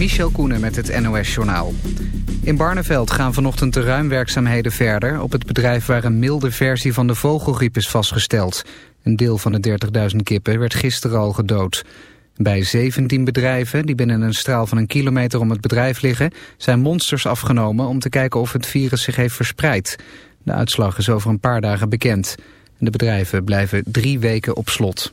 Michel Koenen met het NOS-journaal. In Barneveld gaan vanochtend de ruimwerkzaamheden verder... op het bedrijf waar een milde versie van de vogelgriep is vastgesteld. Een deel van de 30.000 kippen werd gisteren al gedood. Bij 17 bedrijven, die binnen een straal van een kilometer om het bedrijf liggen... zijn monsters afgenomen om te kijken of het virus zich heeft verspreid. De uitslag is over een paar dagen bekend. De bedrijven blijven drie weken op slot.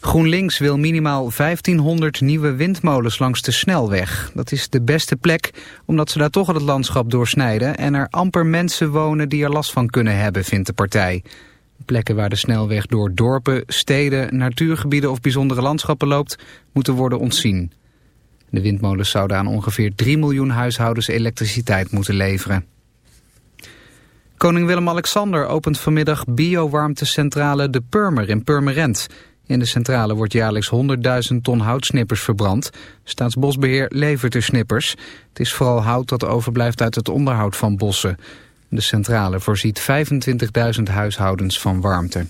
GroenLinks wil minimaal 1500 nieuwe windmolens langs de snelweg. Dat is de beste plek, omdat ze daar toch het landschap doorsnijden... en er amper mensen wonen die er last van kunnen hebben, vindt de partij. Plekken waar de snelweg door dorpen, steden, natuurgebieden of bijzondere landschappen loopt... moeten worden ontzien. De windmolens zouden aan ongeveer 3 miljoen huishoudens elektriciteit moeten leveren. Koning Willem-Alexander opent vanmiddag biowarmtecentrale De Purmer in Purmerend... In de centrale wordt jaarlijks 100.000 ton houtsnippers verbrand. Staatsbosbeheer levert de snippers. Het is vooral hout dat overblijft uit het onderhoud van bossen. De centrale voorziet 25.000 huishoudens van warmte.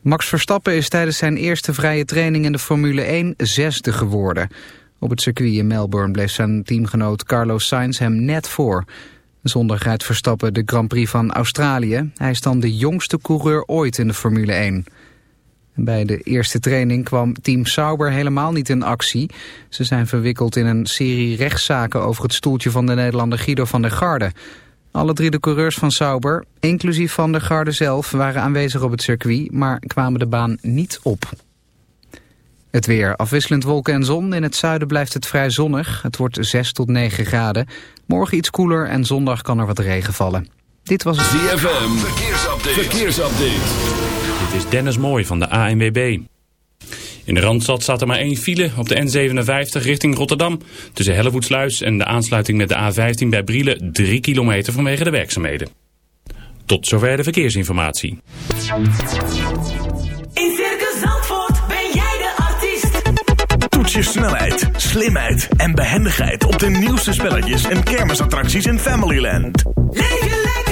Max Verstappen is tijdens zijn eerste vrije training in de Formule 1 zesde geworden. Op het circuit in Melbourne bleef zijn teamgenoot Carlos Sainz hem net voor. Zondag rijdt Verstappen de Grand Prix van Australië. Hij is dan de jongste coureur ooit in de Formule 1. Bij de eerste training kwam team Sauber helemaal niet in actie. Ze zijn verwikkeld in een serie rechtszaken over het stoeltje van de Nederlander Guido van der Garde. Alle drie de coureurs van Sauber, inclusief van der Garde zelf, waren aanwezig op het circuit, maar kwamen de baan niet op. Het weer, afwisselend wolken en zon. In het zuiden blijft het vrij zonnig. Het wordt 6 tot 9 graden. Morgen iets koeler en zondag kan er wat regen vallen. Dit was het ZFM. Verkeersupdate. Verkeersupdate. Dit is Dennis Mooij van de ANWB. In de Randstad staat er maar één file op de N57 richting Rotterdam. Tussen Hellevoetsluis en de aansluiting met de A15 bij Brielen 3 kilometer vanwege de werkzaamheden. Tot zover de verkeersinformatie. In Circus Zandvoort ben jij de artiest. Toets je snelheid, slimheid en behendigheid op de nieuwste spelletjes en kermisattracties in Familyland. Leef je lekker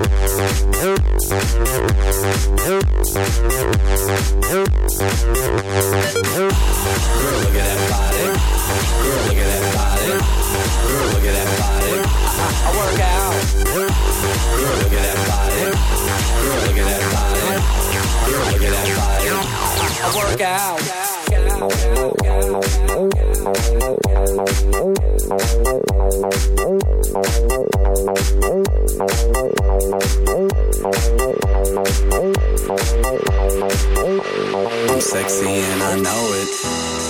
work. I'm sexy and I know it.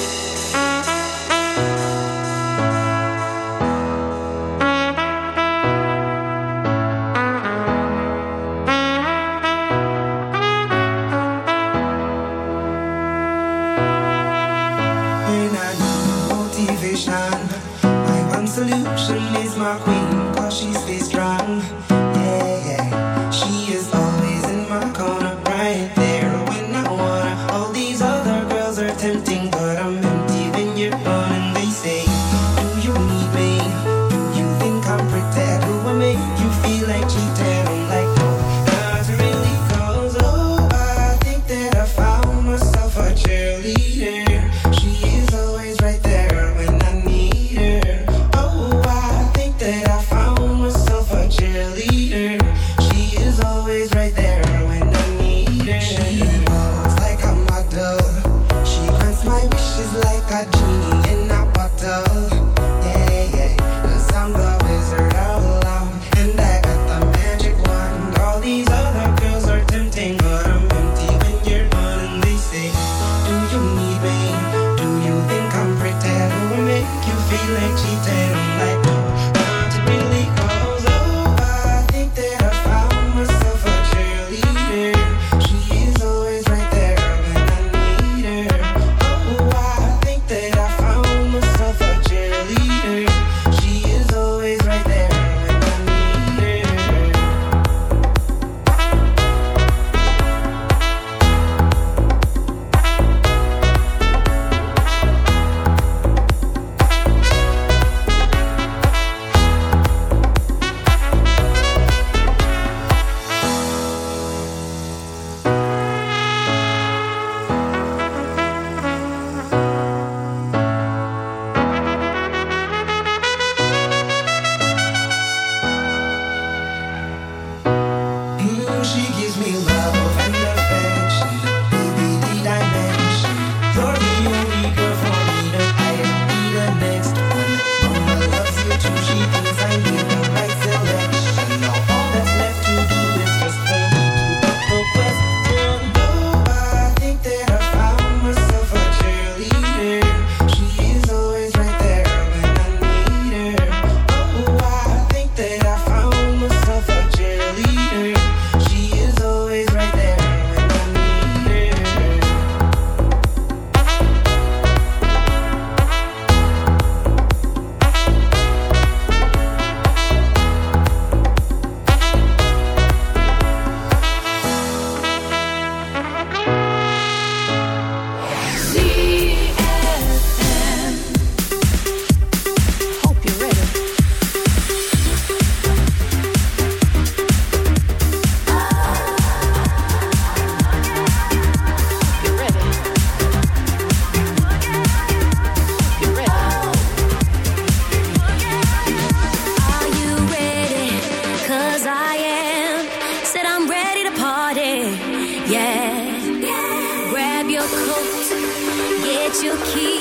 that you keep.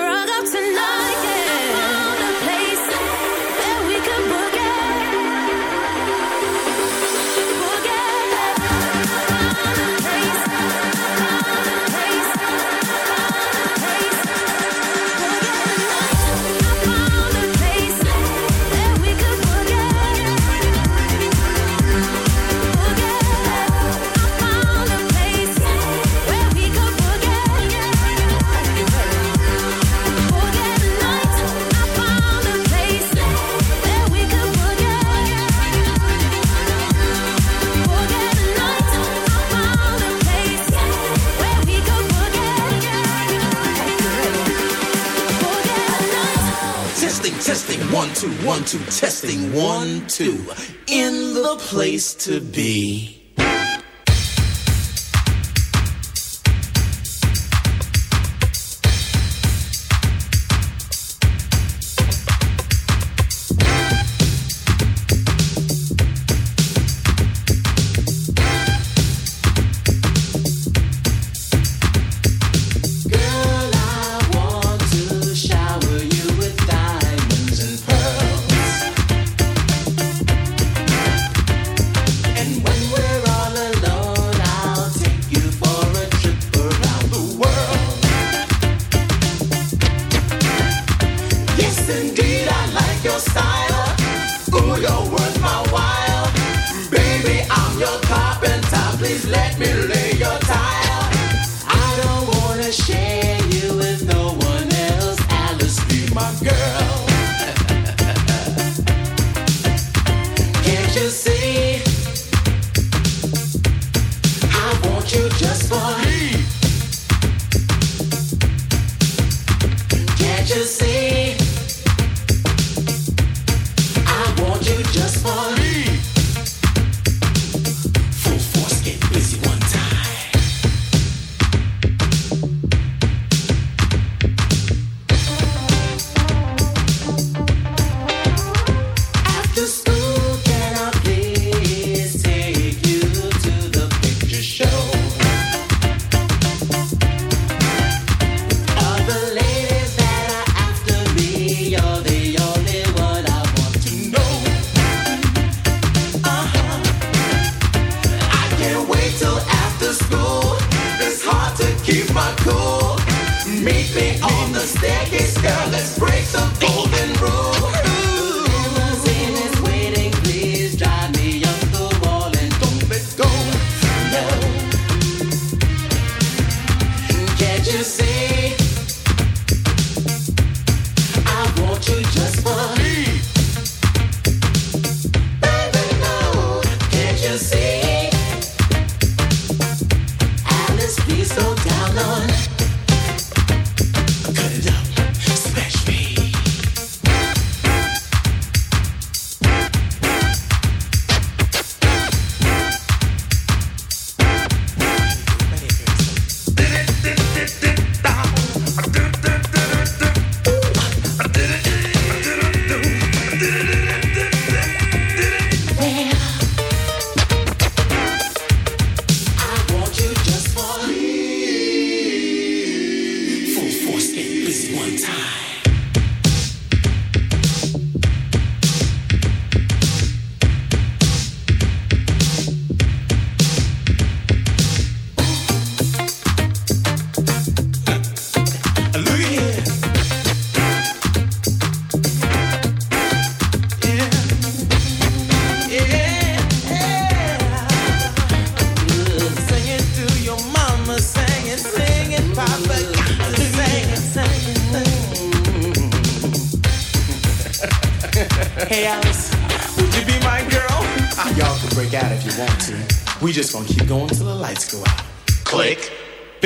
one, two, in the place to be.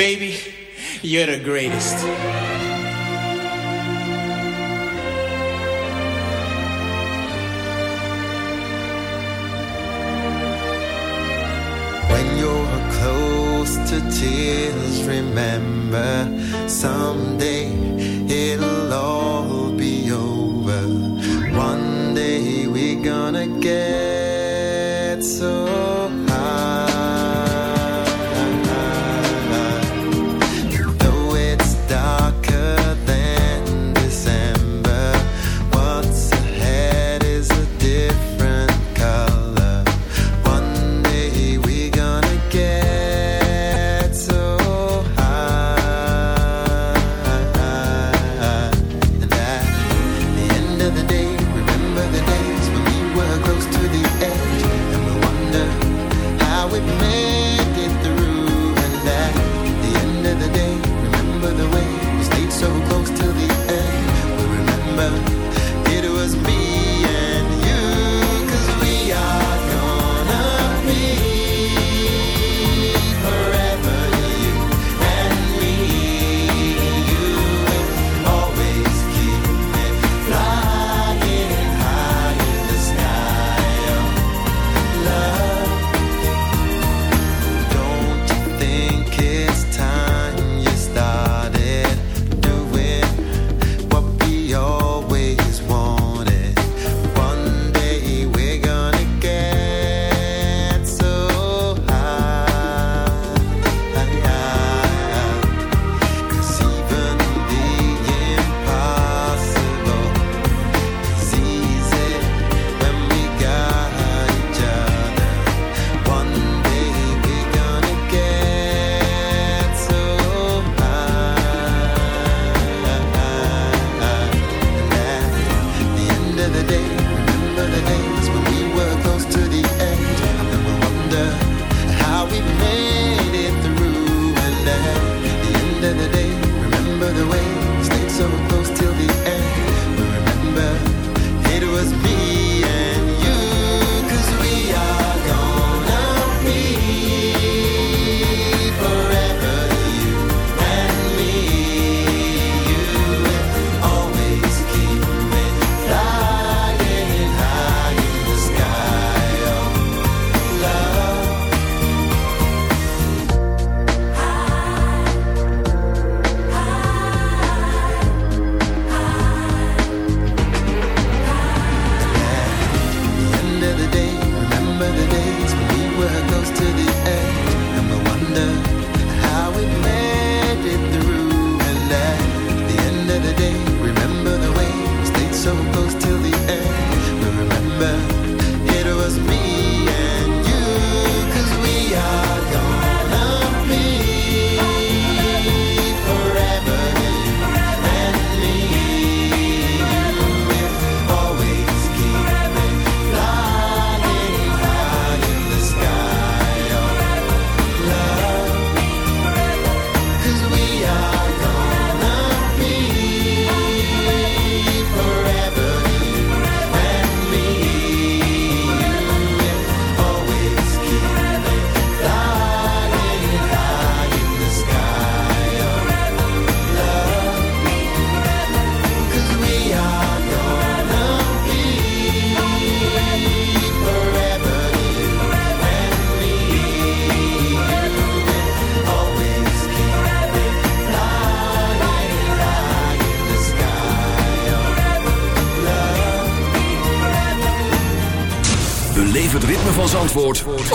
Baby, you're the greatest. When you're close to tears, remember someday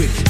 quick